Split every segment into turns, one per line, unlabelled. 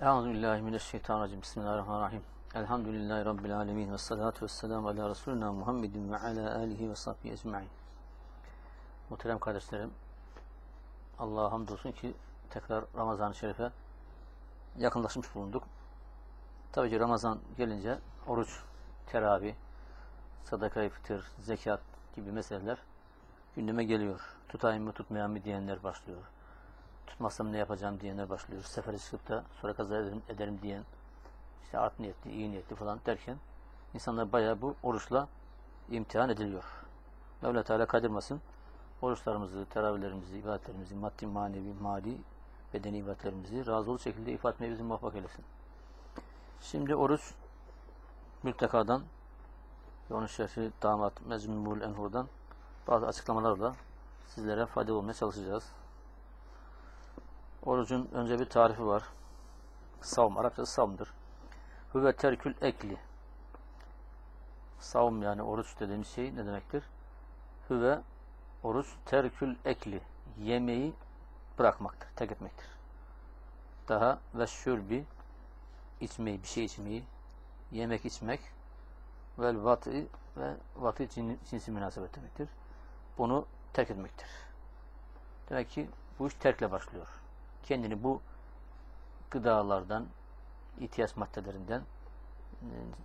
Euzubillahimineşşeytanirracim. Bismillahirrahmanirrahim. Elhamdülillahi Rabbil alemin. Ve salatu ve selamu ala Resulina Muhammedin ve ala alihi ve sahbihi ecma'in. Muhterem kardeşlerim, Allah'a hamdolsun ki tekrar Ramazan-ı Şerif'e yakınlaşmış bulunduk. Tabii ki Ramazan gelince oruç, teravih, sadaka-i fitr, zekat gibi meseleler gündeme geliyor. Tutayım mı tutmayan mı diyenler başlıyor. Tutmazsam ne yapacağım diyenler başlıyor. Sefere çıkıp da sonra kaza ederim, ederim diyen işte art niyetli, iyi niyetli falan derken insanlar bayağı bu oruçla imtihan ediliyor. Mevla Teala kadirmasın. Oruçlarımızı, teravihlerimizi, ibadetlerimizi, maddi, manevi, mali, bedeni ibadetlerimizi razı ol şekilde ifade etmeye bizi muvaffak eylesin. Şimdi oruç mültekadan ve onun şerhi damat Mecmul Enhur'dan bazı açıklamalarla sizlere faydalı olmaya çalışacağız. Orucun önce bir tarifi var. Savm, Arapçası savmdır. Hüve terkül ekli. Savm yani oruç dediğimiz şey ne demektir? Hüve oruç terkül ekli. Yemeği bırakmaktır, terk etmektir. Daha ve şürbi içmeyi, bir şey içmeyi, yemek içmek vel vatı ve vatı cinsi münasebet demektir. Bunu terk etmektir. Demek ki bu iş terkle başlıyor. Kendini bu gıdalardan, ihtiyaç maddelerinden,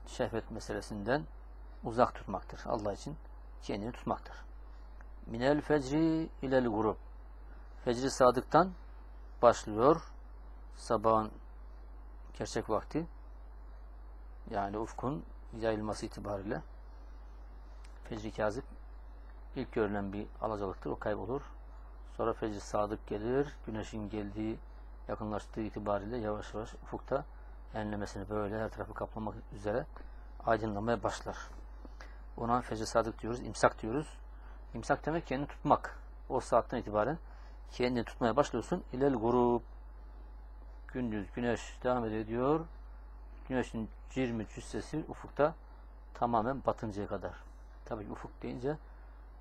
şehvet meselesinden uzak tutmaktır. Allah için kendini tutmaktır. Minel fecri ilel grup. Fecri sadıktan başlıyor. Sabahın gerçek vakti yani ufkun yayılması itibariyle fecri kazip ilk görülen bir alacalıktır. O kaybolur. Sonra fecri sadık gelir. Güneşin geldiği, yakınlaştığı itibariyle yavaş yavaş ufukta enlemesini böyle her tarafı kaplamak üzere aydınlamaya başlar. Ona fecri sadık diyoruz, imsak diyoruz. İmsak demek kendini tutmak. O saatten itibaren kendini tutmaya başlıyorsun. İlel grup. Gündüz güneş devam ediyor diyor. Güneşin cirmi cüssesi ufukta tamamen batıncaya kadar. Tabii ufuk deyince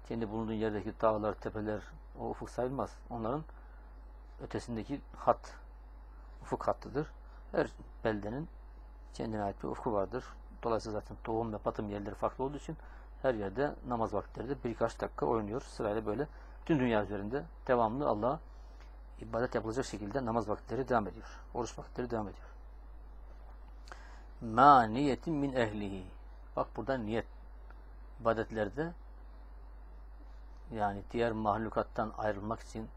kendi bulunduğun yerdeki dağlar, tepeler o ufuk sayılmaz. Onların ötesindeki hat ufuk hattıdır. Her beldenin kendine ait bir ufku vardır. Dolayısıyla zaten doğum ve batım yerleri farklı olduğu için her yerde namaz vakitleri de birkaç dakika oynuyor. Sırayla böyle tüm dünya üzerinde devamlı Allah'a ibadet yapılacak şekilde namaz vakitleri devam ediyor. Oruç vakitleri devam ediyor. Ma niyetin min ehlihi. Bak burada niyet ibadetlerde yani diğer mahlukattan ayrılmak için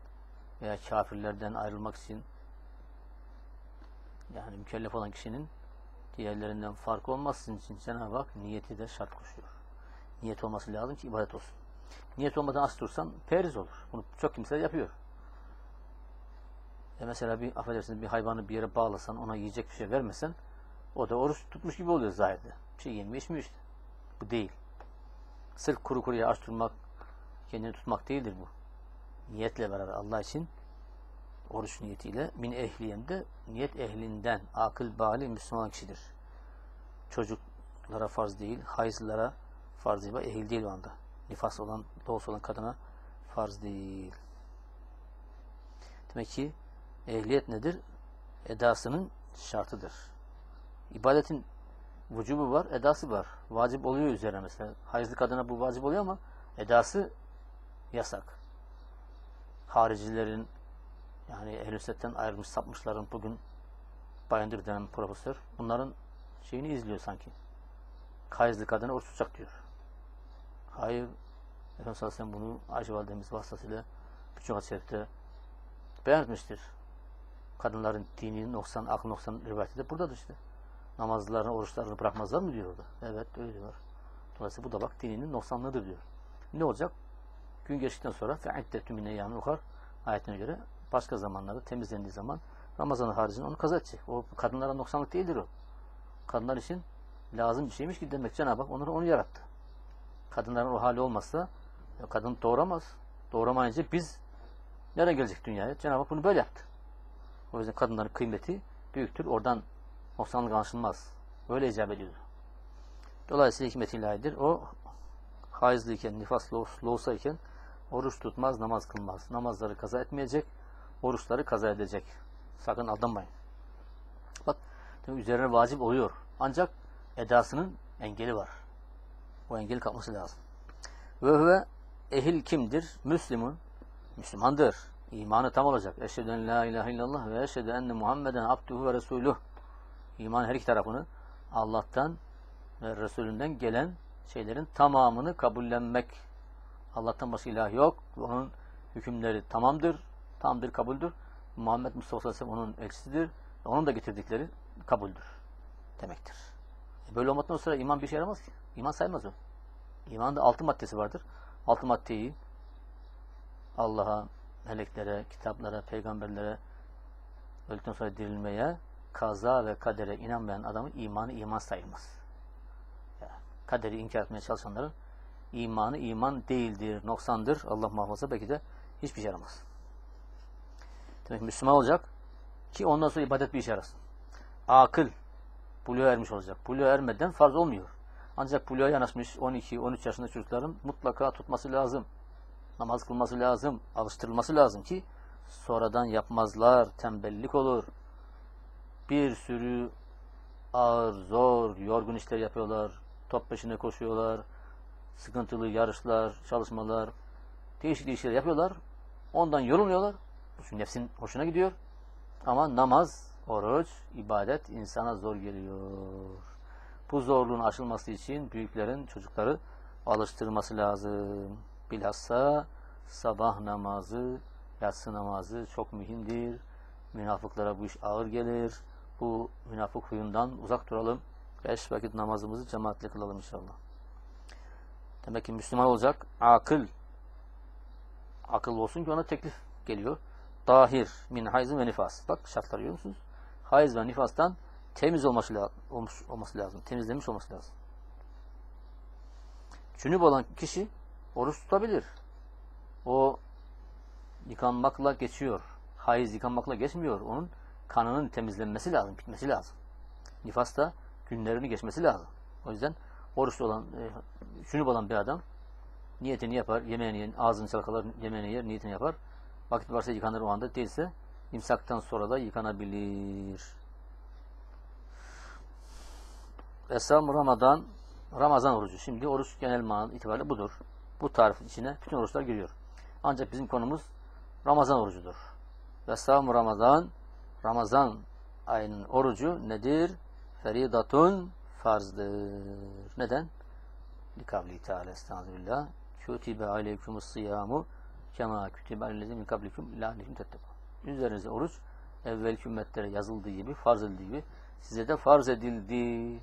veya kafirlerden ayrılmak için yani mükellef olan kişinin diğerlerinden farkı olmasın için Cenab-ı Hak niyeti de şart koşuyor. Niyet olması lazım ki ibadet olsun. Niyet olmadan as dursan periz olur. Bunu çok kimse yapıyor. E mesela bir affedersiniz bir hayvanı bir yere bağlasan ona yiyecek bir şey vermesen o da oruç tutmuş gibi oluyor zahirde. Bir şey yemiyor içmiyor işte. Bu değil. Sırf kuru kuruya aç durmak kendini tutmak değildir bu. Niyetle beraber Allah için oruç niyetiyle min ehliyende niyet ehlinden akıl bali Müslüman kişidir. Çocuklara farz değil, hayızlara farz değil. Ehil değil o anda. Nifas olan, doğusu olan kadına farz değil. Demek ki ehliyet nedir? Edasının şartıdır. İbadetin vücubu var, edası var. Vacip oluyor üzerine mesela. Hayızlı kadına bu vacip oluyor ama edası yasak. Haricilerin yani ehl ayrılmış sapmışların bugün Bayındır denen profesör bunların şeyini izliyor sanki. Hayızlı kadına oruç tutacak diyor. Hayır. Efendimiz Aleyhisselam bunu Ayşe Validemiz vasıtasıyla birçok hadisette beyan etmiştir. Kadınların dini noksan, akıl noksan rivayeti de buradadır işte. Namazlarını, oruçlarını bırakmazlar mı diyor orada. Evet öyle diyor. Dolayısıyla bu da bak dininin noksanlığıdır diyor. Ne olacak? Gün geçtikten sonra fe'iddetu min eyyamin ayetine göre başka zamanlarda temizlendiği zaman Ramazan haricinde onu kaza edecek. O kadınlara noksanlık değildir o. Kadınlar için lazım bir şeymiş ki demek Cenab-ı Hak onları onu yarattı. Kadınların o hali olmazsa kadın doğuramaz. Doğuramayınca biz nereye gelecek dünyaya? Cenab-ı Hak bunu böyle yaptı. O yüzden kadınların kıymeti büyüktür. Oradan noksanlık anlaşılmaz. Öyle icap ediyordu. Dolayısıyla hikmet ilahidir. O haizliyken, nifaslı olsayken oruç tutmaz, namaz kılmaz. Namazları kaza etmeyecek, oruçları kaza edecek. Sakın aldanmayın. Bak üzerine vacip oluyor. Ancak edasının engeli var. O engeli kalkması lazım. Ve huve ehil kimdir? Müslümun. Müslümandır. İmanı tam olacak. Eşhedü en la ilahe illallah ve eşhedü enne Muhammeden abduhu ve resuluh. İman her iki tarafını Allah'tan ve Resulünden gelen şeylerin tamamını kabullenmek. Allah'tan başka ilah yok. Onun hükümleri tamamdır, tamdır, kabuldür. Muhammed Mustafa Aleyhisselam onun elçisidir. Onun da getirdikleri kabuldür demektir. E böyle olmadan sonra iman bir şey yaramaz ki. İman saymaz o. İmanın da altı maddesi vardır. Altı maddeyi Allah'a, meleklere, kitaplara, peygamberlere, öldükten sonra dirilmeye, kaza ve kadere inanmayan adamın imanı iman sayılmaz. Yani kaderi inkar etmeye çalışanların imanı iman değildir, noksandır. Allah muhafaza belki de hiçbir şey yaramaz. Demek ki Müslüman olacak ki ondan sonra ibadet bir işe yarasın. Akıl, buluğa ermiş olacak. Buluğa ermeden farz olmuyor. Ancak buluğa yanaşmış 12-13 yaşında çocukların mutlaka tutması lazım. Namaz kılması lazım, alıştırılması lazım ki sonradan yapmazlar, tembellik olur. Bir sürü ağır, zor, yorgun işler yapıyorlar. Top peşine koşuyorlar. Sıkıntılı yarışlar, çalışmalar, değişik değişik şeyler yapıyorlar. Ondan yoruluyorlar. Çünkü nefsin hoşuna gidiyor. Ama namaz, oruç, ibadet insana zor geliyor. Bu zorluğun aşılması için büyüklerin çocukları alıştırması lazım. Bilhassa sabah namazı, yatsı namazı çok mühimdir. Münafıklara bu iş ağır gelir. Bu münafık huyundan uzak duralım. Beş vakit namazımızı cemaatle kılalım inşallah. Demek ki Müslüman olacak. Akıl. Akıl olsun ki ona teklif geliyor. Dahir min hayzın ve nifas. Bak şartlar görüyor musunuz? Hayız ve nifastan temiz olması, la olması lazım. Temizlemiş olması lazım. Cünüp olan kişi oruç tutabilir. O yıkanmakla geçiyor. Hayız yıkanmakla geçmiyor. Onun kanının temizlenmesi lazım, bitmesi lazım. Nifas da günlerini geçmesi lazım. O yüzden oruçlu olan, e, cünüp olan bir adam niyetini yapar, yemeğini yer, ağzını çalkalar, yemeğini yer, niyetini yapar. Vakit varsa yıkanır o anda, değilse imsaktan sonra da yıkanabilir. Esam Ramazan, Ramazan orucu. Şimdi oruç genel manada itibariyle budur. Bu tarif içine bütün oruçlar giriyor. Ancak bizim konumuz Ramazan orucudur. Vesam Ramazan, Ramazan ayının orucu nedir? Feridatun farzdır. Neden? Likavli Teala estağfirullah. Kütibe aleykumus siyamu kema kütibe aleykum min kablikum la'allekum tettekun. Üzerinize oruç evvel ümmetlere yazıldığı gibi, farz edildiği gibi size de farz edildi.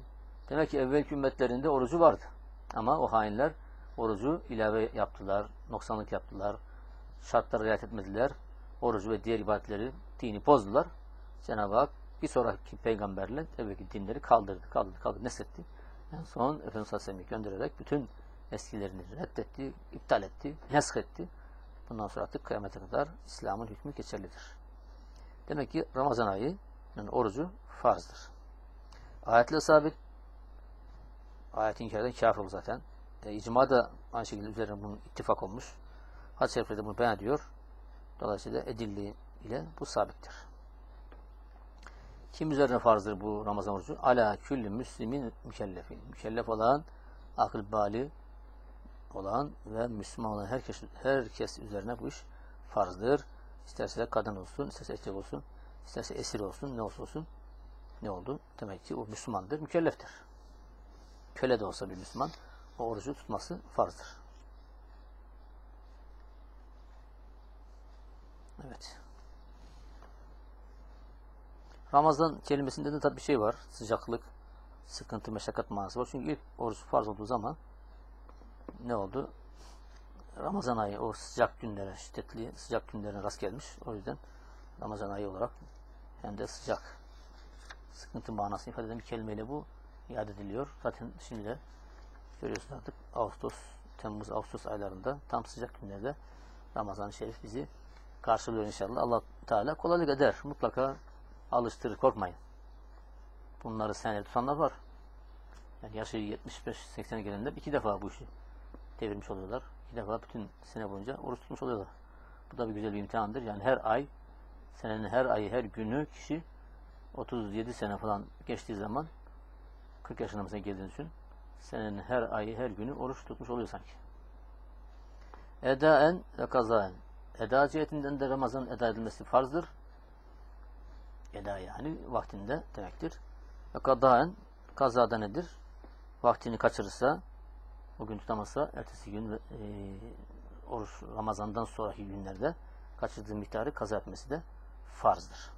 Demek ki evvel ümmetlerinde orucu vardı. Ama o hainler orucu ilave yaptılar, noksanlık yaptılar, şartlara riayet etmediler. Orucu ve diğer ibadetleri, dini bozdular. Cenab-ı Hak bir sonraki peygamberle tabii ki dinleri kaldırdı, kaldırdı, kaldırdı, nesletti. En son Efendimiz Aleyhisselam'ı göndererek bütün eskilerini reddetti, iptal etti, nesk etti. Bundan sonra artık kıyamete kadar İslam'ın hükmü geçerlidir. Demek ki Ramazan ayı yani orucu farzdır. Ayetle sabit ayet inkardan kafir zaten. E, icma da aynı şekilde üzerine bunun ittifak olmuş. Hadis-i şeriflerde bunu beyan ediyor. Dolayısıyla edilli ile bu sabittir. Kim üzerine farzdır bu Ramazan orucu? Ala külli müslimin mükellefin. Mükellef olan, akıl bali olan ve Müslüman olan herkes, herkes üzerine bu iş farzdır. İsterse kadın olsun, isterse erkek olsun, isterse esir olsun, ne olsa olsun. Ne oldu? Demek ki o Müslümandır, mükelleftir. Köle de olsa bir Müslüman, o orucu tutması farzdır. Evet. Ramazan kelimesinde de tabi bir şey var. Sıcaklık, sıkıntı, meşakkat manası var. Çünkü ilk oruç farz olduğu zaman ne oldu? Ramazan ayı o sıcak günlere, şiddetli sıcak günlerine rast gelmiş. O yüzden Ramazan ayı olarak hem de sıcak sıkıntı manasını ifade eden bir kelimeyle bu iade ediliyor. Zaten şimdi de görüyorsunuz artık Ağustos, Temmuz, Ağustos aylarında tam sıcak günlerde Ramazan-ı Şerif bizi karşılıyor inşallah. Allah Teala kolaylık eder. Mutlaka alıştırır. Korkmayın. Bunları senede tutanlar var. Yani yaşı 75-80'e gelenler iki defa bu işi devirmiş oluyorlar. İki defa bütün sene boyunca oruç tutmuş oluyorlar. Bu da bir güzel bir imtihandır. Yani her ay, senenin her ayı, her günü kişi 37 sene falan geçtiği zaman 40 yaşına mesela geldiğini düşün. Senenin her ayı, her günü oruç tutmuş oluyor sanki. Edaen ve kazaen. Eda cihetinden de Ramazan eda edilmesi farzdır. Eda yani vaktinde demektir. Ve kadaen kazada nedir? Vaktini kaçırırsa, o gün tutamazsa ertesi gün e, oruç Ramazan'dan sonraki günlerde kaçırdığı miktarı kaza etmesi de farzdır.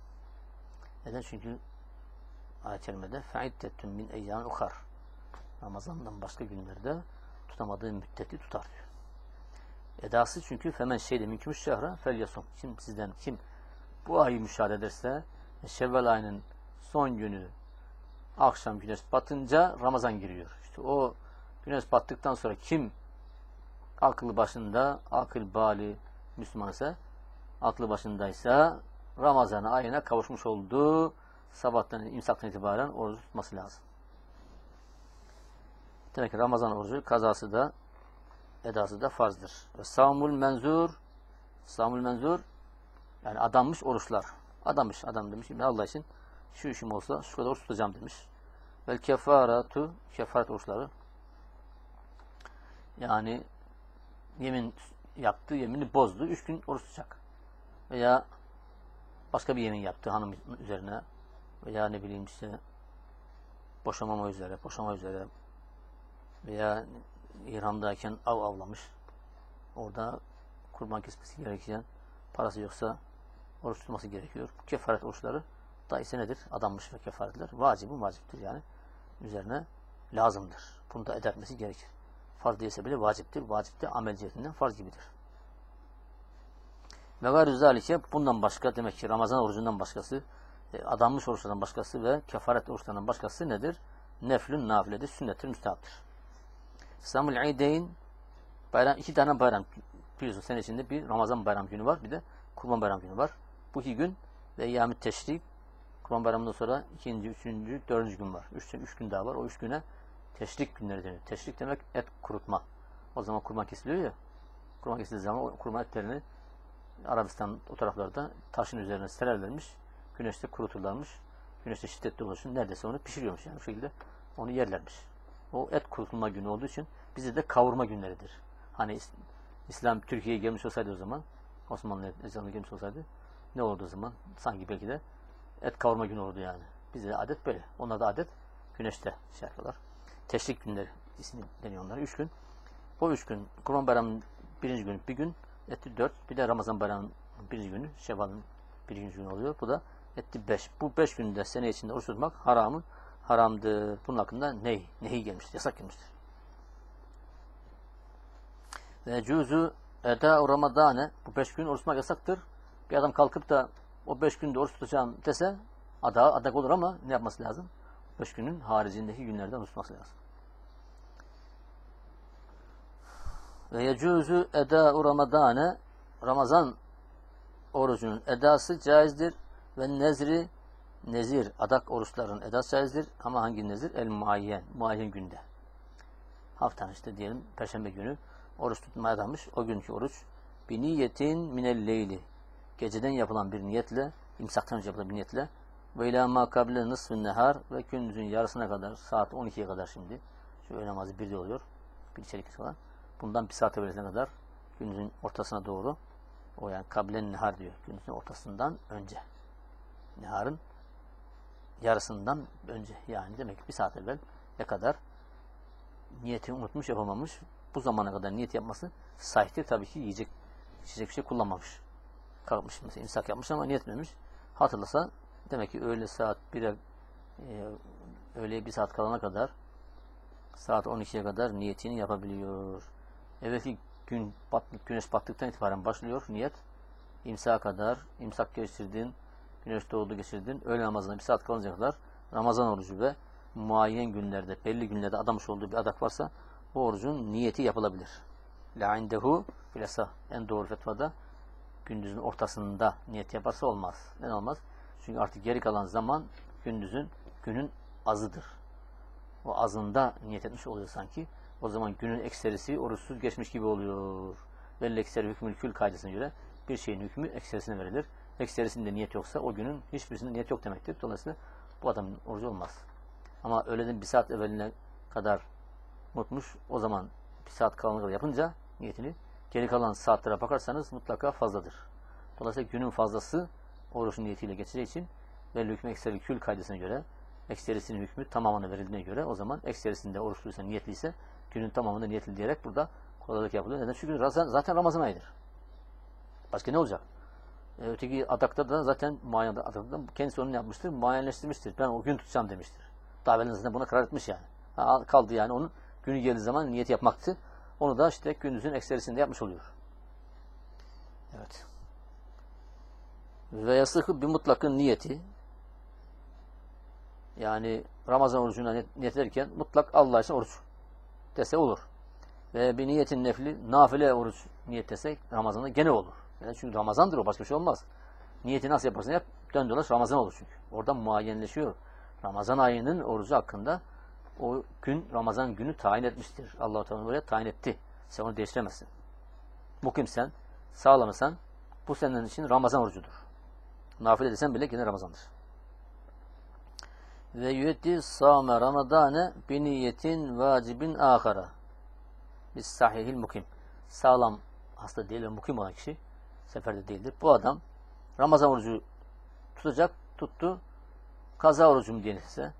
Neden? Çünkü ayet-i kerimede fe'iddettun min eyyan ukar. Ramazan'dan başka günlerde tutamadığı müddeti tutar diyor. Edası çünkü femen şeyde mümkünmüş şehre fel yasum. Kim sizden kim bu ayı müşahede ederse Şevval ayının son günü akşam güneş batınca Ramazan giriyor. İşte o güneş battıktan sonra kim aklı başında, akıl bali Müslüman ise aklı başındaysa Ramazan ayına kavuşmuş olduğu sabahtan, imsaktan itibaren oruç tutması lazım. Demek ki Ramazan orucu kazası da edası da farzdır. Ve savmul menzur savmul menzur yani adanmış oruçlar. Adamış adam demiş. Ben Allah için şu işim olsa şu kadar oruç tutacağım demiş. Vel kefaratu kefaret oruçları yani yemin yaptı, yemini bozdu. Üç gün oruç tutacak. Veya başka bir yemin yaptı hanım üzerine veya ne bileyim işte boşamama üzere, boşama üzere veya İrham'dayken av avlamış. Orada kurban kesmesi gerekirken parası yoksa oruç tutması gerekiyor. Kefaret oruçları da ise nedir? Adanmış ve kefaretler. Vacibi vaciptir yani. Üzerine lazımdır. Bunu da eda gerekir. Farz değilse bile vaciptir. Vacip de amel cihetinden farz gibidir. Ve gayrı zalike bundan başka demek ki Ramazan orucundan başkası, e, adanmış oruçlardan başkası ve kefaret oruçlarından başkası nedir? Neflün nafiledir, sünnettir, müstahaptır. İslamul İdeyn bayram, iki tane bayram biliyorsun sene içinde bir Ramazan bayram günü var bir de Kurban bayram günü var. Bu iki gün ve Eyyam-ı Teşrik Kurban bayramından sonra ikinci, üçüncü, dördüncü gün var. Üç, üç gün daha var. O üç güne teşrik günleri deniyor. Teşrik demek et kurutma. O zaman kurban kesiliyor ya. Kurban kesildiği zaman o kurban etlerini Arabistan o taraflarda taşın üzerine sererlermiş. Güneşte kuruturlarmış. Güneşte şiddetli oluşun neredeyse onu pişiriyormuş yani bu şekilde onu yerlermiş. O et kurutulma günü olduğu için bizde de kavurma günleridir. Hani İslam Türkiye'ye gelmiş olsaydı o zaman Osmanlı ezanı gelmiş olsaydı ne olurdu o zaman? Sanki belki de et kavurma günü olurdu yani. Bizde adet böyle. Onlar da adet güneşte şey yapıyorlar. Teşrik günleri ismi deniyor onlara. Üç gün. O üç gün Kurban Bayramı'nın birinci gün bir gün etti dört. Bir de Ramazan Bayramı'nın birinci günü Şevval'ın birinci günü oluyor. Bu da etti beş. Bu beş günde sene içinde oruç tutmak haramı haramdır. Bunun hakkında ney? Nehi gelmiştir. Yasak gelmiştir. Ve cüzü eda ramadane bu beş gün oruç tutmak yasaktır. Bir adam kalkıp da o beş günde oruç tutacağım dese ada, adak olur ama ne yapması lazım? Beş günün haricindeki günlerden tutması lazım. Ve yecuzu eda ramadane Ramazan orucunun edası caizdir ve nezri nezir, adak oruçların edası caizdir ama hangi nezir? El muayyen, muayyen günde. Haftanın işte diyelim perşembe günü oruç tutmaya adamış. O günkü oruç bir niyetin minel leyli. Geceden yapılan bir niyetle, imsaktan önce yapılan bir niyetle ve ilâ mâ kable nısfın nehar ve gündüzün yarısına kadar, saat 12'ye kadar şimdi. Şu öğle namazı birde oluyor. Bir içerik falan. Bundan bir saat evvelesine kadar gündüzün ortasına doğru o yani kablen nehar diyor. Gündüzün ortasından önce. Neharın yarısından önce yani demek bir saat evvel ne kadar niyeti unutmuş yapamamış bu zamana kadar niyet yapması sahiptir. Tabii ki yiyecek, içecek bir şey kullanmamış. Kalkmış mesela imsak yapmış ama niyet etmemiş. Hatırlasa demek ki öğle saat 1'e e, öğleye bir saat kalana kadar saat 12'ye kadar niyetini yapabiliyor. Evvelki gün bat, güneş battıktan itibaren başlıyor niyet. İmsaka kadar, imsak geçirdin, güneş doğdu geçirdin, öğle namazına bir saat kalınca kadar Ramazan orucu ve muayyen günlerde, belli günlerde adamış olduğu bir adak varsa bu orucun niyeti yapılabilir. La indehu bilasa en doğru fetvada gündüzün ortasında niyet yaparsa olmaz. Neden olmaz? Çünkü artık geri kalan zaman gündüzün günün azıdır. O azında niyet etmiş oluyor sanki. O zaman günün ekserisi oruçsuz geçmiş gibi oluyor. Ve ekseri hükmül kül kaidesine göre bir şeyin hükmü ekserisine verilir. ekserisinde niyet yoksa o günün hiçbirisinde niyet yok demektir. Dolayısıyla bu adamın orucu olmaz. Ama öğleden bir saat evveline kadar unutmuş. O zaman bir saat kalana kadar yapınca niyetini geri kalan saatlere bakarsanız mutlaka fazladır. Dolayısıyla günün fazlası oruçun niyetiyle geçeceği için ve hükmü ekseri kül kaydesine göre ekserisinin hükmü tamamına verildiğine göre o zaman ekserisinde oruçluysa niyetliyse günün tamamında niyetli diyerek burada kolaylık yapılıyor. Neden? Çünkü zaten Ramazan ayıdır. Başka ne olacak? E, öteki adakta da zaten muayyen adakta da kendisi onu yapmıştır, muayyenleştirmiştir. Ben o gün tutacağım demiştir. Zaten buna karar etmiş yani. Ha, kaldı yani onun günü geldiği zaman niyet yapmaktı. Onu da işte gündüzün ekserisinde yapmış oluyor. Evet. Ve yasıkı bir mutlakın niyeti yani Ramazan orucuna niyet ederken mutlak Allah için oruç dese olur. Ve bir niyetin nefli nafile oruç niyet desek Ramazan'da gene olur. Yani çünkü Ramazandır o başka bir şey olmaz. Niyeti nasıl yaparsan yap dön dolaş Ramazan olur çünkü. Oradan muayyenleşiyor. Ramazan ayının orucu hakkında o gün Ramazan günü tayin etmiştir. Allah-u Teala buraya tayin etti. Sen onu değiştiremezsin. Mukimsen, sağlamısan bu senin için Ramazan orucudur. Nafile desen bile yine Ramazandır. Ve yüetti sâme ramadâne bi niyetin vacibin âkara. Biz sahihil mukim. Sağlam hasta değil ve mukim olan kişi seferde değildir. Bu adam Ramazan orucu tutacak, tuttu. Kaza orucum ise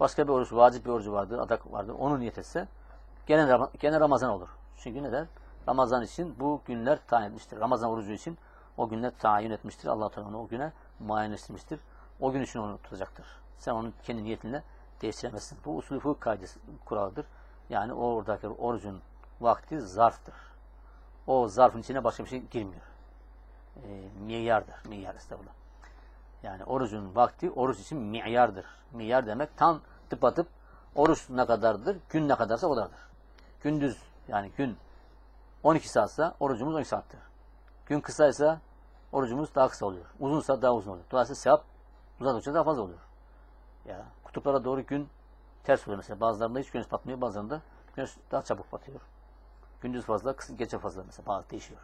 başka bir oruç, vacip bir orucu vardır, adak vardır. Onu niyet etse gene, gene Ramazan olur. Çünkü neden? Ramazan için bu günler tayin etmiştir. Ramazan orucu için o günler tayin etmiştir. Allah Teala onu o güne muayenleştirmiştir. O gün için onu tutacaktır. Sen onun kendi niyetinle değiştiremezsin. Bu usulü fıkıh kaidesi kuralıdır. Yani oradaki orucun vakti zarftır. O zarfın içine başka bir şey girmiyor. E, miyardır. Miyar estağfurullah. Yani orucun vakti oruç için miyardır. Miyar demek tam tıpatıp oruç ne kadardır, gün ne kadarsa o kadardır. Gündüz yani gün 12 saatse orucumuz 12 saattir. Gün kısaysa orucumuz daha kısa oluyor. Uzunsa daha uzun oluyor. Dolayısıyla sevap uzadıkça daha fazla oluyor. Ya kutuplara doğru gün ters oluyor mesela. Bazılarında hiç güneş batmıyor, bazılarında güneş daha çabuk batıyor. Gündüz fazla, gece fazla mesela bazı değişiyor.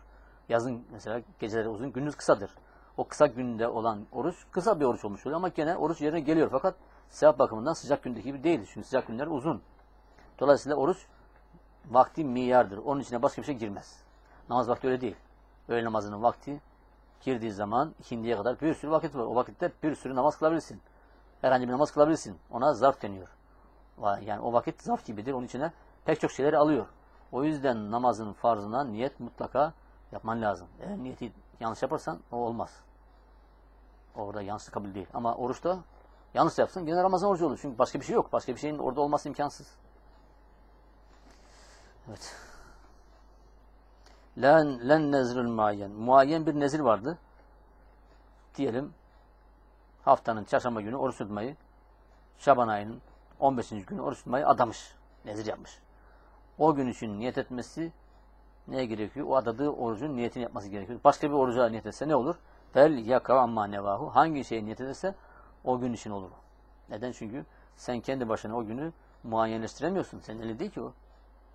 Yazın mesela geceleri uzun, gündüz kısadır. O kısa günde olan oruç kısa bir oruç olmuş oluyor ama gene oruç yerine geliyor. Fakat sevap bakımından sıcak gündeki gibi değil. Çünkü sıcak günler uzun. Dolayısıyla oruç vakti miyardır. Onun içine başka bir şey girmez. Namaz vakti öyle değil. Öğle namazının vakti girdiği zaman ikindiye kadar bir sürü vakit var. O vakitte bir sürü namaz kılabilirsin. Herhangi bir namaz kılabilirsin. Ona zarf deniyor. Yani o vakit zarf gibidir. Onun içine pek çok şeyleri alıyor. O yüzden namazın farzına niyet mutlaka yapman lazım. Eğer niyeti yanlış yaparsan o olmaz. Orada yanlış kabul değil. Ama oruçta yanlış yapsın gene Ramazan orucu olur. Çünkü başka bir şey yok. Başka bir şeyin orada olması imkansız. Evet. Len, len nezrül muayyen. Muayyen bir nezir vardı. Diyelim haftanın çarşamba günü oruç tutmayı Şaban ayının 15. günü oruç tutmayı adamış. Nezir yapmış. O gün için niyet etmesi neye gerekiyor? O adadığı orucun niyetini yapması gerekiyor. Başka bir oruca niyet etse ne olur? Fel yaka amma nevahu. Hangi şeye niyet ederse o gün için olur. Neden? Çünkü sen kendi başına o günü muayyenleştiremiyorsun. Senin eli değil ki o.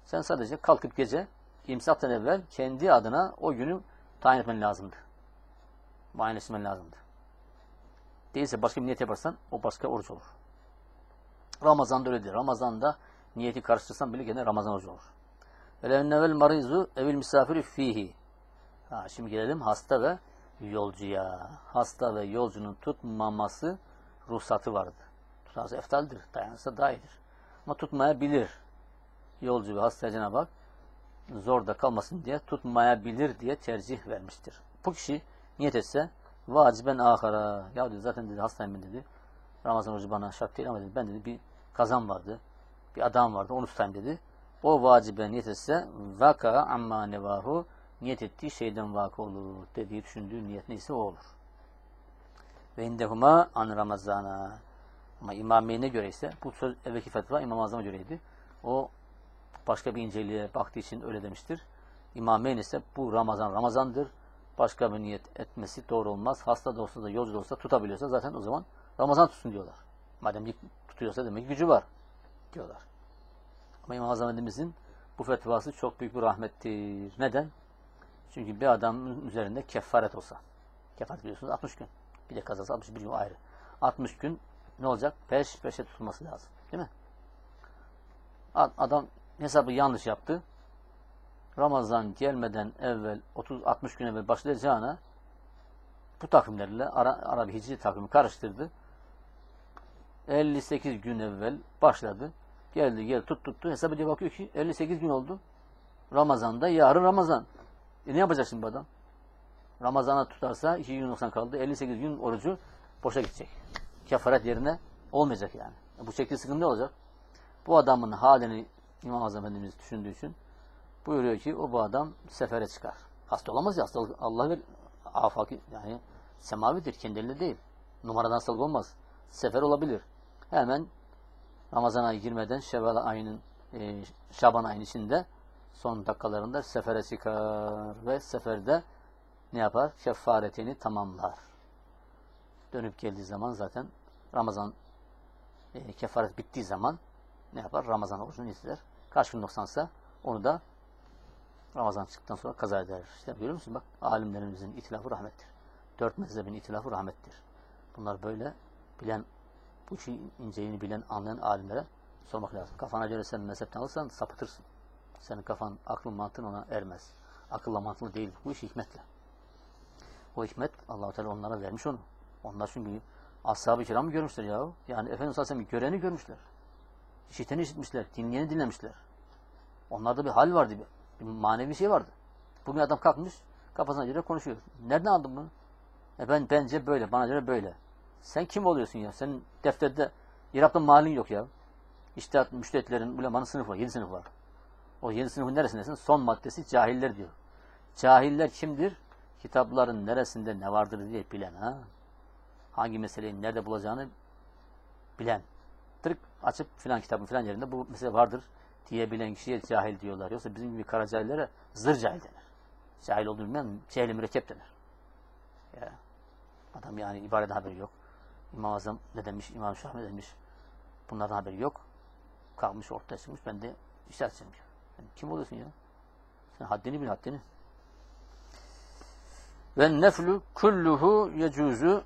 Sen sadece kalkıp gece imsaktan evvel kendi adına o günü tayin etmen lazımdı. Muayenleştirmen lazımdı. Değilse başka bir niyet yaparsan o başka oruç olur. Ramazan'da öyle değil. Ramazan'da niyeti karıştırsan bile gene Ramazan orucu olur. Velevennevel marizu evil misafiri fihi. Ha, şimdi gelelim hasta ve yolcuya. Hasta ve yolcunun tutmaması ruhsatı vardı. Tutarsa eftaldir, dayanırsa daha iyidir. Ama tutmayabilir. Yolcu ve hasta Cenab-ı Hak zorda kalmasın diye tutmayabilir diye tercih vermiştir. Bu kişi niyet etse vaciben ahara. Ya dedi zaten dedi hastayım ben dedi. Ramazan orucu bana şart değil ama dedi ben dedi bir kazan vardı. Bir adam vardı onu tutayım dedi. O vacibe niyet etse vaka amma nevahu niyet ettiği şeyden vakı olur dediği düşündüğü niyet neyse o olur. Ve indehuma an Ramazana. Ama İmam Bey'ine göre ise bu söz evvelki fetva İmam Azam'a göreydi. O başka bir inceliğe baktığı için öyle demiştir. İmam Bey'in ise bu Ramazan Ramazandır. Başka bir niyet etmesi doğru olmaz. Hasta da olsa da yolcu da olsa tutabiliyorsa zaten o zaman Ramazan tutsun diyorlar. Madem tutuyorsa demek gücü var diyorlar. Ama İmam Azam bu fetvası çok büyük bir rahmettir. Neden? Çünkü bir adamın üzerinde kefaret olsa. Kefaret biliyorsunuz 60 gün. Bir de kazası 61 gün ayrı. 60 gün ne olacak? Peş peşe tutulması lazım. Değil mi? Adam hesabı yanlış yaptı. Ramazan gelmeden evvel 30-60 gün evvel başlayacağına bu takvimlerle ara, Arabi Hicri takvimi karıştırdı. 58 gün evvel başladı. Geldi gel tut tuttu. Hesap ediyor bakıyor ki 58 gün oldu. Ramazan'da yarın Ramazan. E ne yapacak şimdi bu adam? Ramazan'a tutarsa 2 gün noksan kaldı. 58 gün orucu boşa gidecek. Kefaret yerine olmayacak yani. E bu çektiği sıkıntı olacak? Bu adamın halini İmam Azam Efendimiz düşündüğü için buyuruyor ki o bu adam sefere çıkar. Hasta olamaz ya hastalık Allah ver afaki yani semavidir kendi değil. Numaradan hastalık olmaz. Sefer olabilir. Hemen Ramazan ayı girmeden Şevval ayının e, Şaban ayının içinde son dakikalarında sefere çıkar ve seferde ne yapar? Kefaretini tamamlar. Dönüp geldiği zaman zaten Ramazan e, kefaret bittiği zaman ne yapar? Ramazan orucunu ister. Kaç gün noksansa onu da Ramazan çıktıktan sonra kaza eder. İşte görüyor musun? Bak alimlerimizin itilafı rahmettir. Dört mezhebin itilafı rahmettir. Bunlar böyle bilen, bu işi inceliğini bilen, anlayan alimlere sormak lazım. Kafana göre sen mezhepten alırsan sapıtırsın. Senin kafan, aklın, mantığın ona ermez. Akılla mantıklı değil. Bu iş hikmetle. O hikmet allah Teala onlara vermiş onu. Onlar çünkü ashab-ı kiramı görmüşler ya. Yani Efendimiz Aleyhisselam göreni görmüşler. İşiteni işitmişler. Dinleyeni dinlemişler. Onlarda bir hal vardı. Bir, bir manevi şey vardı. Bugün adam kalkmış kafasına göre konuşuyor. Nereden aldın bunu? E ben bence böyle. Bana göre böyle. Sen kim oluyorsun ya? Senin defterde İrab'da malin yok ya. İştihat müştehitlerin, ulemanın sınıfı var. Yedi sınıf var. O yedi sınıfın neresindesin? Son maddesi cahiller diyor. Cahiller kimdir? Kitapların neresinde ne vardır diye bilen ha. Hangi meseleyi nerede bulacağını bilen. Tırık açıp filan kitabın filan yerinde bu mesele vardır diyebilen kişiye cahil diyorlar. Yoksa bizim gibi kara cahillere zır cahil denir. Cahil olduğunu bilmem, cehli mürekkep denir. Ya. Adam yani ibareden haberi yok. İmam Azam ne demiş, İmam Şah ne demiş. Bunlardan haberi yok. Kalkmış ortaya çıkmış. Ben de edeceğim diyor. Yani kim oluyorsun ya? Sen haddini bil haddini. Ve neflu kulluhu yecuzu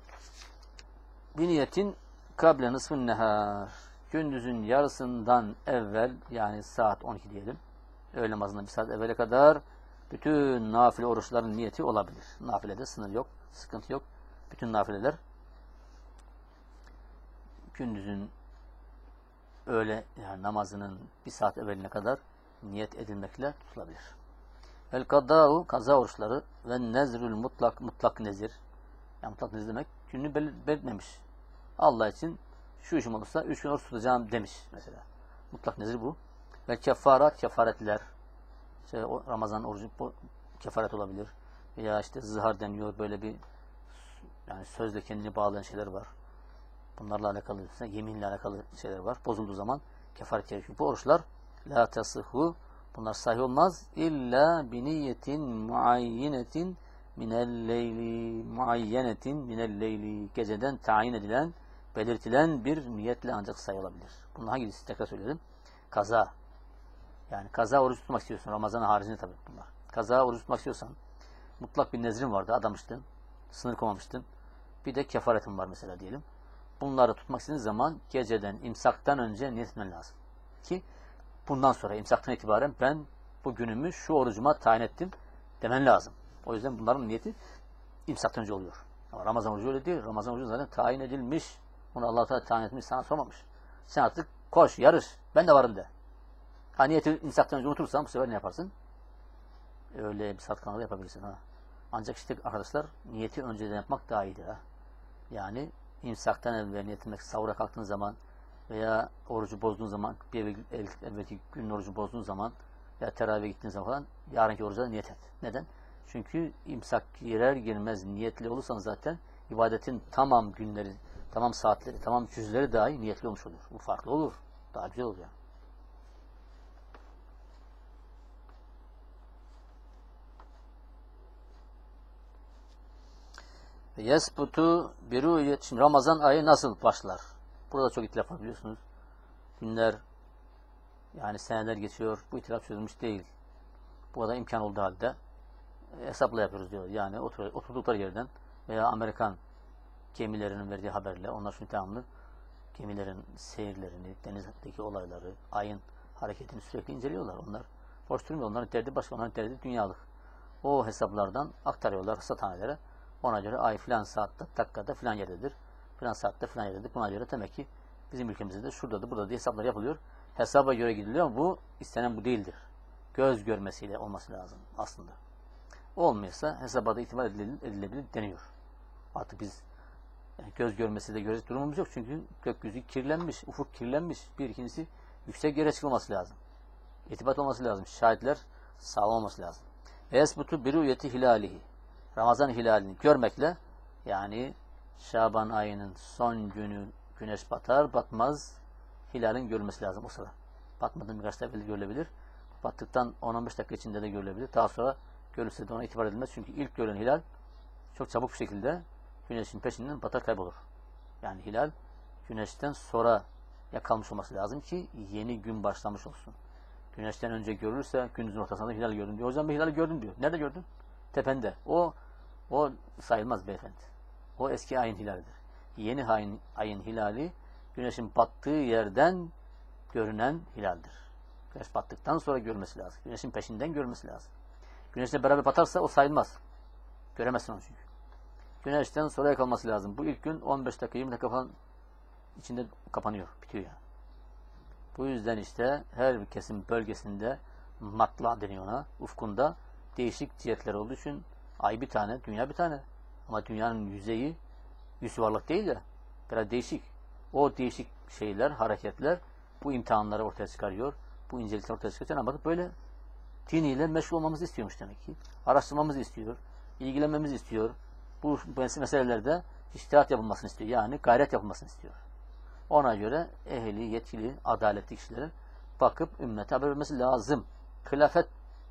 bi niyetin kable nısfın nehar. Gündüzün yarısından evvel yani saat 12 diyelim. Öğle namazından bir saat evvele kadar bütün nafile oruçların niyeti olabilir. Nafilede sınır yok, sıkıntı yok. Bütün nafileler gündüzün öğle yani namazının bir saat evveline kadar niyet edilmekle tutulabilir. El kadau kaza oruçları ve nezrül mutlak mutlak nezir. Yani mutlak nezir demek gününü bel belirtmemiş. Allah için şu işim olursa üç gün oruç tutacağım demiş mesela. Mutlak nezir bu. Ve kefarat kefaretler. İşte o Ramazan orucu bu kefaret olabilir. Veya işte zihar deniyor böyle bir yani sözle kendini bağlayan şeyler var. Bunlarla alakalı, yeminle alakalı şeyler var. Bozulduğu zaman kefaret gerekiyor. Bu oruçlar la tasıhu bunlar sahih olmaz illa bi niyetin muayyenetin minel leyli muayyenetin minel leyli geceden tayin edilen belirtilen bir niyetle ancak sayılabilir. Bunun hangisi tekrar söyledim. Kaza. Yani kaza oruç tutmak istiyorsun. Ramazan haricinde tabii bunlar. Kaza oruç tutmak istiyorsan mutlak bir nezrin vardı. Adamıştın. Sınır koymamıştın. Bir de kefaretin var mesela diyelim. Bunları tutmak istediğin zaman geceden, imsaktan önce niyet etmen lazım. Ki bundan sonra imsaktan itibaren ben bu günümü şu orucuma tayin ettim demen lazım. O yüzden bunların niyeti imsaktan önce oluyor. Ama Ramazan orucu öyle değil. Ramazan orucu zaten tayin edilmiş. Bunu Allah Teala tayin etmiş, sana sormamış. Sen artık koş, yarış, ben de varım de. Ha niyeti imsaktan önce unutursan bu sefer ne yaparsın? Öyle bir saat kanalı yapabilirsin ha. Ancak işte arkadaşlar niyeti önceden yapmak daha iyidir ha. Yani imsaktan evvel niyet etmek, sahura kalktığın zaman veya orucu bozduğun zaman, bir evvelki gün orucu bozduğun zaman veya teravih gittiğin zaman falan yarınki oruca niyet et. Neden? Çünkü imsak girer girmez niyetli olursan zaten ibadetin tamam günleri, tamam saatleri, tamam cüzleri dahi niyetli olmuş olur. Bu farklı olur. Daha güzel olur yani. Yesbutu biruyet. Şimdi Ramazan ayı nasıl başlar? Burada çok itilaf var biliyorsunuz. Günler yani seneler geçiyor. Bu itilaf çözülmüş değil. Bu kadar imkan olduğu halde hesapla yapıyoruz diyor. Yani otur, oturdukları yerden veya Amerikan gemilerinin verdiği haberle onlar çünkü devamlı gemilerin seyirlerini, denizdeki olayları, ayın hareketini sürekli inceliyorlar. Onlar boş durmuyor. Onların derdi başka, onların derdi dünyalık. O hesaplardan aktarıyorlar sathanelere. Ona göre ay filan saatte, dakikada filan yerdedir. Filan saatte filan yerdedir. Buna göre demek ki bizim ülkemizde de şurada da burada diye hesaplar yapılıyor. Hesaba göre gidiliyor ama bu istenen bu değildir. Göz görmesiyle olması lazım aslında. Olmuyorsa hesaba da itibar edilebilir, deniyor. Artık biz göz görmesi de görecek durumumuz yok. Çünkü gökyüzü kirlenmiş, ufuk kirlenmiş. Bir ikincisi yüksek yere çıkılması lazım. İtibat olması lazım. Şahitler sağlam olması lazım. Esbutu biruyeti hilalihi. Ramazan hilalini görmekle yani Şaban ayının son günü güneş batar batmaz hilalin görülmesi lazım o sırada. Batmadan birkaç dakika görülebilir. Battıktan 10-15 dakika içinde de görülebilir. Daha sonra görülse de ona itibar edilmez. Çünkü ilk görülen hilal çok çabuk bir şekilde güneşin peşinden batar kaybolur. Yani hilal güneşten sonra yakalmış olması lazım ki yeni gün başlamış olsun. Güneşten önce görülürse gündüzün ortasında hilal gördüm diyor. Hocam ben hilali gördüm diyor. Nerede gördün? Tepende. O o sayılmaz beyefendi. O eski ayın hilalidir. Yeni ayın, ayın hilali güneşin battığı yerden görünen hilaldir. Güneş battıktan sonra görmesi lazım. Güneşin peşinden görmesi lazım. Güneşle beraber batarsa o sayılmaz. Göremezsin onu çünkü. Güneşten sonra yakalması lazım. Bu ilk gün 15 dakika 20 dakika falan içinde kapanıyor. Bitiyor yani. Bu yüzden işte her kesim bölgesinde matla deniyor ona. Ufkunda değişik cihetler olduğu için ay bir tane, dünya bir tane. Ama dünyanın yüzeyi yüz yuvarlak değil ya. Biraz değişik. O değişik şeyler, hareketler bu imtihanları ortaya çıkarıyor. Bu incelikleri ortaya çıkarıyor. Cenab-ı Hak böyle diniyle meşgul olmamızı istiyormuş demek ki. Araştırmamızı istiyor. ilgilenmemizi istiyor. Bu meselelerde iştihat yapılmasını istiyor. Yani gayret yapılmasını istiyor. Ona göre ehli, yetkili, adaletli kişilerin bakıp ümmete haber vermesi lazım. Hilafet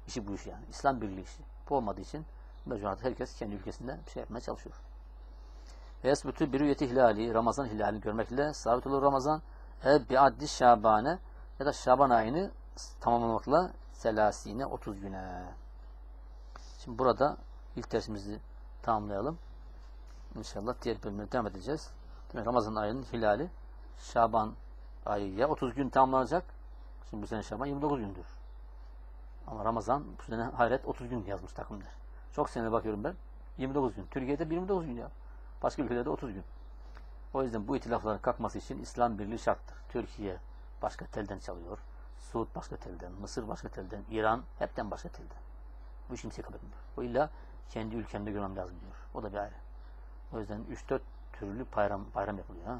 işi bu iş yani. İslam birliği işi. Bu olmadığı için mecmuat herkes kendi ülkesinde bir şey yapmaya çalışıyor. Ve esbutu birüyeti hilali, Ramazan hilalini görmekle sabit olur Ramazan. E biaddi şabane ya da şaban ayını tamamlamakla selasine 30 güne. Şimdi burada ilk dersimizi tamamlayalım. İnşallah diğer bölümde devam edeceğiz. Demek Ramazan ayının hilali Şaban ayı ya 30 gün tamamlanacak. Şimdi bu sene Şaban 29 gündür. Ama Ramazan bu sene hayret 30 gün yazmış takımlar. Çok sene bakıyorum ben. 29 gün. Türkiye'de 29 gün ya. Başka ülkelerde 30 gün. O yüzden bu itilafların kalkması için İslam birliği şarttır. Türkiye başka telden çalıyor. Suud başka telden, Mısır başka telden, İran hepten başka telden. Bu iş kimseye kabul etmiyor. O illa kendi ülkemde görmem lazım diyor. O da bir ayrı. O yüzden 3-4 türlü bayram, bayram yapılıyor. Ha?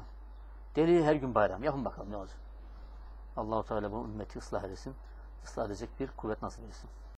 Deli her gün bayram. Yapın bakalım ne olacak. Allahu Teala bu ümmeti ıslah edesin. Islah edecek bir kuvvet nasip etsin.